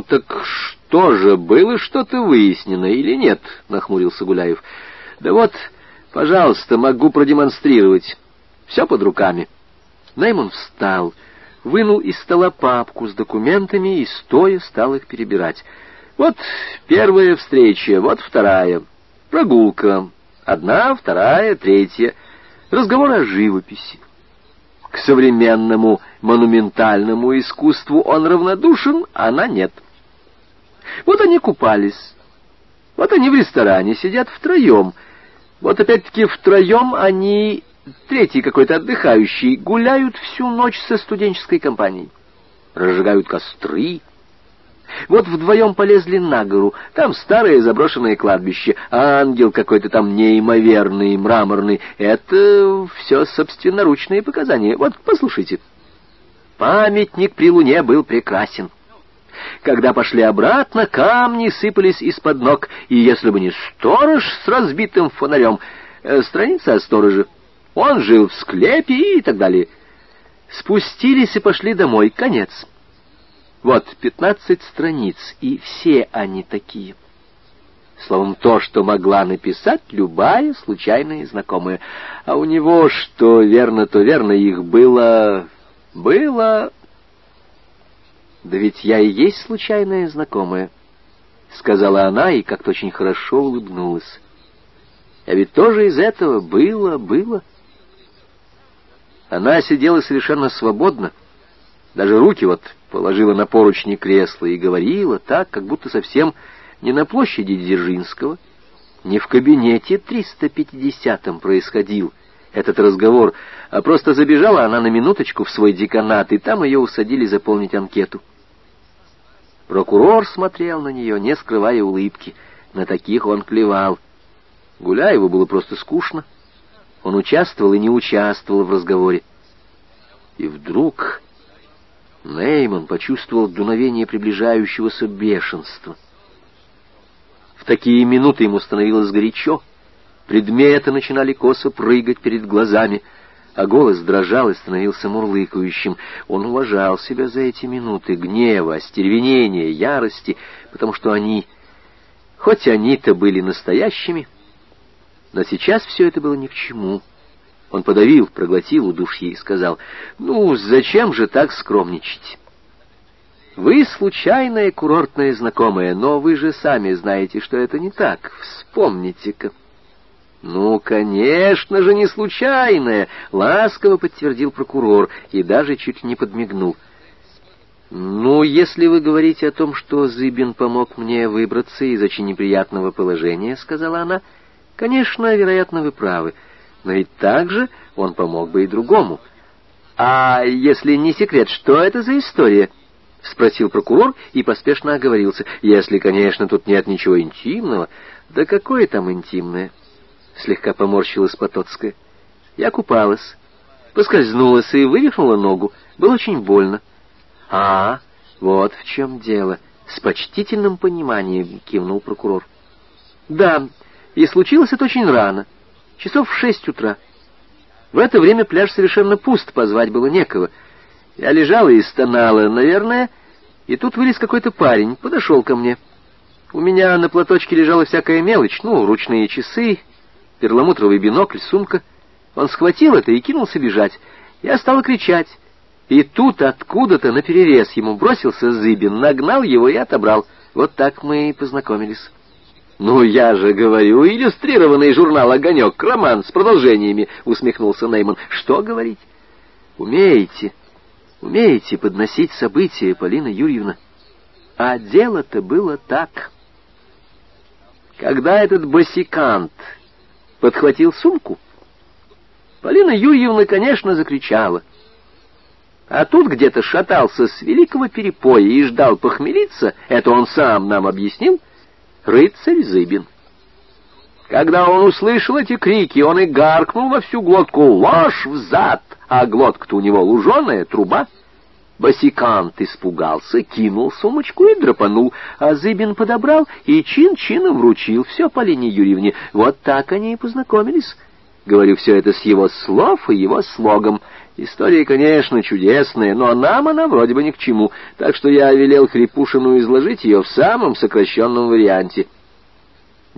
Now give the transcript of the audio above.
так что же, было что-то выяснено или нет?» — нахмурился Гуляев. «Да вот, пожалуйста, могу продемонстрировать. Все под руками». Нейман встал, вынул из стола папку с документами и стоя стал их перебирать. «Вот первая встреча, вот вторая. Прогулка. Одна, вторая, третья. Разговор о живописи. К современному монументальному искусству он равнодушен, а она нет. Вот они купались. Вот они в ресторане сидят втроем. Вот опять-таки втроем они, третий какой-то отдыхающий, гуляют всю ночь со студенческой компанией. Разжигают костры, вот вдвоем полезли на гору, там старое заброшенное кладбище, а ангел какой-то там неимоверный, мраморный. Это все собственноручные показания. Вот, послушайте. Памятник при луне был прекрасен. Когда пошли обратно, камни сыпались из-под ног, и если бы не сторож с разбитым фонарем, э, страница о стороже, он жил в склепе и так далее. Спустились и пошли домой. Конец. Вот, пятнадцать страниц, и все они такие. Словом, то, что могла написать любая случайная знакомая. А у него, что верно, то верно, их было... было... Да ведь я и есть случайная знакомая, — сказала она и как-то очень хорошо улыбнулась. А ведь тоже из этого было, было. Она сидела совершенно свободно, — даже руки вот положила на поручни кресла и говорила так, как будто совсем не на площади Дзержинского, не в кабинете 350-м происходил этот разговор, а просто забежала она на минуточку в свой деканат, и там ее усадили заполнить анкету. Прокурор смотрел на нее, не скрывая улыбки. На таких он клевал. Гуляеву было просто скучно. Он участвовал и не участвовал в разговоре. И вдруг Нейман почувствовал дуновение приближающегося бешенства. В такие минуты ему становилось горячо, предметы начинали косо прыгать перед глазами, а голос дрожал и становился мурлыкающим. Он уважал себя за эти минуты гнева, остервенения, ярости, потому что они, хоть они-то были настоящими, но сейчас все это было ни к чему — он подавил, проглотил удушье и сказал, «Ну, зачем же так скромничать? Вы случайная курортная знакомая, но вы же сами знаете, что это не так. Вспомните-ка». «Ну, конечно же, не случайная!» — ласково подтвердил прокурор и даже чуть не подмигнул. «Ну, если вы говорите о том, что Зыбин помог мне выбраться из очень неприятного положения, — сказала она, — конечно, вероятно, вы правы но ведь также он помог бы и другому. «А если не секрет, что это за история?» — спросил прокурор и поспешно оговорился. «Если, конечно, тут нет ничего интимного». «Да какое там интимное?» — слегка поморщилась Потоцкая. «Я купалась, поскользнулась и вывихнула ногу. Было очень больно». «А, вот в чем дело!» — с почтительным пониманием кивнул прокурор. «Да, и случилось это очень рано» часов в шесть утра. В это время пляж совершенно пуст, позвать было некого. Я лежала и стонала, наверное, и тут вылез какой-то парень, подошел ко мне. У меня на платочке лежала всякая мелочь, ну, ручные часы, перламутровый бинокль, сумка. Он схватил это и кинулся бежать. Я стала кричать. И тут откуда-то наперерез ему бросился Зыбин, нагнал его и отобрал. Вот так мы и познакомились. «Ну, я же говорю, иллюстрированный журнал «Огонек», роман с продолжениями», — усмехнулся Нейман. «Что говорить?» «Умеете, умеете подносить события, Полина Юрьевна. А дело-то было так. Когда этот босикант подхватил сумку, Полина Юрьевна, конечно, закричала. А тут где-то шатался с великого перепоя и ждал похмелиться, это он сам нам объяснил, рыцарь Зыбин. Когда он услышал эти крики, он и гаркнул во всю глотку «Ложь взад!», а глотка-то у него луженая, труба. Босикант испугался, кинул сумочку и драпанул, а Зыбин подобрал и чин-чином вручил все Полине Юрьевне. Вот так они и познакомились. Говорю все это с его слов и его слогом. История, конечно, чудесная, но нам она вроде бы ни к чему, так что я велел Хрипушину изложить ее в самом сокращенном варианте —